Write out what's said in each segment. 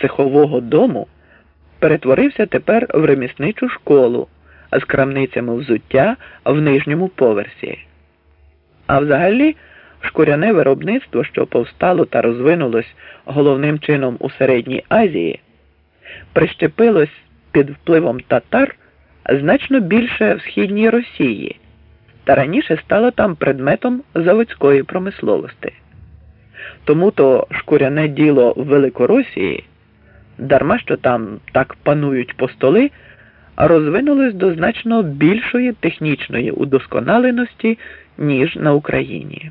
цехового дому перетворився тепер в ремісничу школу з крамницями взуття в нижньому поверсі. А взагалі, шкуряне виробництво, що повстало та розвинулось головним чином у Середній Азії, прищепилось під впливом татар значно більше в східній Росії та раніше стало там предметом заводської промисловості. Тому то шкуряне діло в Великоросії, дарма що там так панують постоли, розвинулось до значно більшої технічної удосконаленості, ніж на Україні.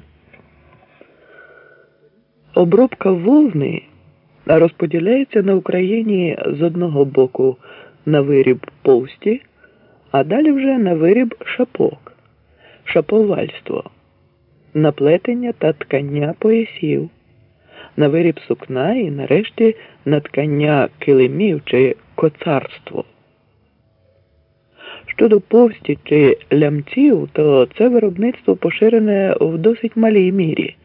Обробка вовни розподіляється на Україні з одного боку на виріб повсті, а далі вже на виріб шапок, шаповальство, наплетення та ткання поясів, на виріб сукна і нарешті на ткання килимів чи коцарство. Щодо повсті чи лямців, то це виробництво поширене в досить малій мірі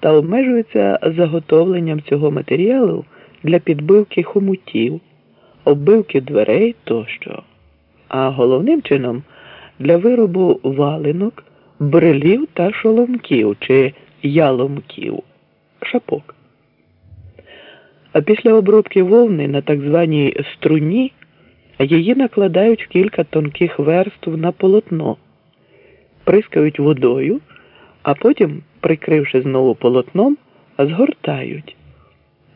та обмежується заготовленням цього матеріалу для підбивки хомутів, оббивки дверей тощо, а головним чином для виробу валинок, брелів та шоломків чи яломків, шапок. А після обробки вовни на так званій струні її накладають кілька тонких верств на полотно, прискають водою, а потім, прикривши знову полотном, згортають,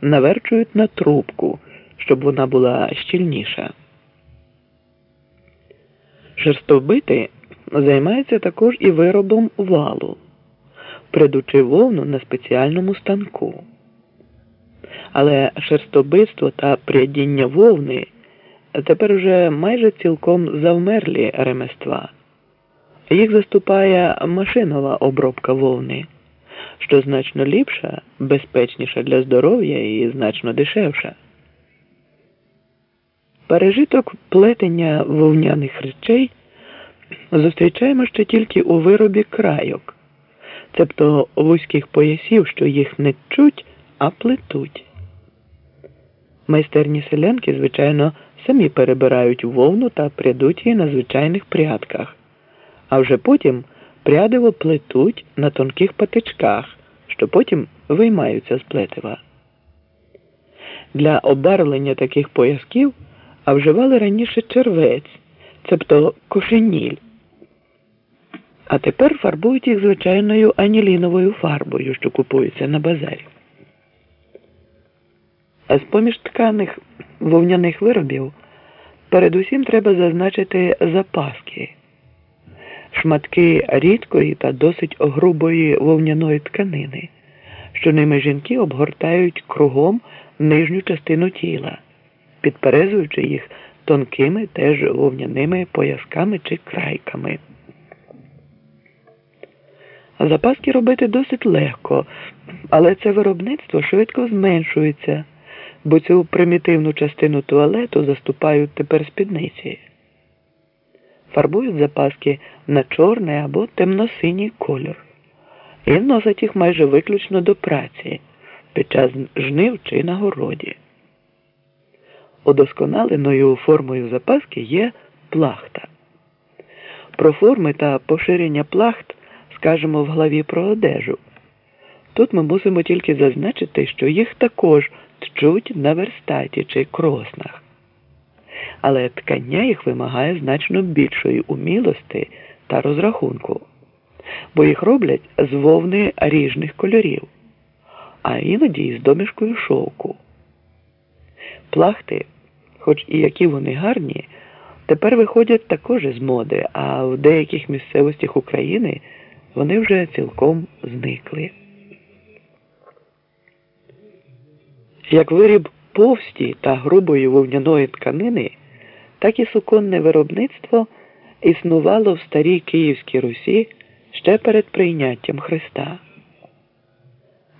наверчують на трубку, щоб вона була щільніша. Шерстобити займається також і виробом валу, придучи вовну на спеціальному станку. Але шерстобитство та прядіння вовни тепер уже майже цілком завмерлі ремества. Їх заступає машинова обробка вовни, що значно ліпша, безпечніша для здоров'я і значно дешевша. Пережиток плетення вовняних речей зустрічаємо ще тільки у виробі крайок, цебто вузьких поясів, що їх не чуть, а плетуть. Майстерні селянки, звичайно, самі перебирають вовну та прядуть її на звичайних прядках, а вже потім прядиво плетуть на тонких патичках, що потім виймаються з плетива. Для обарвлення таких поясків а вживали раніше червець, цебто кошеніль. А тепер фарбують їх звичайною аніліновою фарбою, що купується на базарі. А з поміж тканих вовняних виробів передусім треба зазначити запаски, шматки рідкої та досить грубої вовняної тканини, що ними жінки обгортають кругом нижню частину тіла підперезуючи їх тонкими теж вовняними поясками чи крайками. Запаски робити досить легко, але це виробництво швидко зменшується, бо цю примітивну частину туалету заступають тепер спідниці. Фарбують запаски на чорний або темно-синій кольор і носять їх майже виключно до праці під час жнив чи на городі. Удосконаленою формою запаски є плахта. Про форми та поширення плахт скажемо в главі про одежу. Тут ми мусимо тільки зазначити, що їх також тчуть на верстаті чи кроснах. Але ткання їх вимагає значно більшої умілості та розрахунку, бо їх роблять з вовни ріжних кольорів, а іноді із домішкою шовку. Плахти хоч і які вони гарні, тепер виходять також з моди, а в деяких місцевостях України вони вже цілком зникли. Як виріб повсті та грубої вовняної тканини, так і суконне виробництво існувало в старій Київській Русі ще перед прийняттям Христа.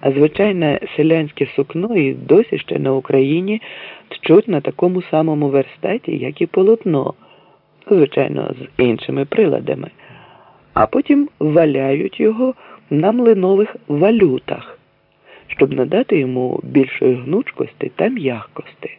А звичайне селянське сукно і досі ще на Україні тчуть на такому самому верстаті, як і полотно, звичайно, з іншими приладами, а потім валяють його на млинових валютах, щоб надати йому більшої гнучкості та м'якості.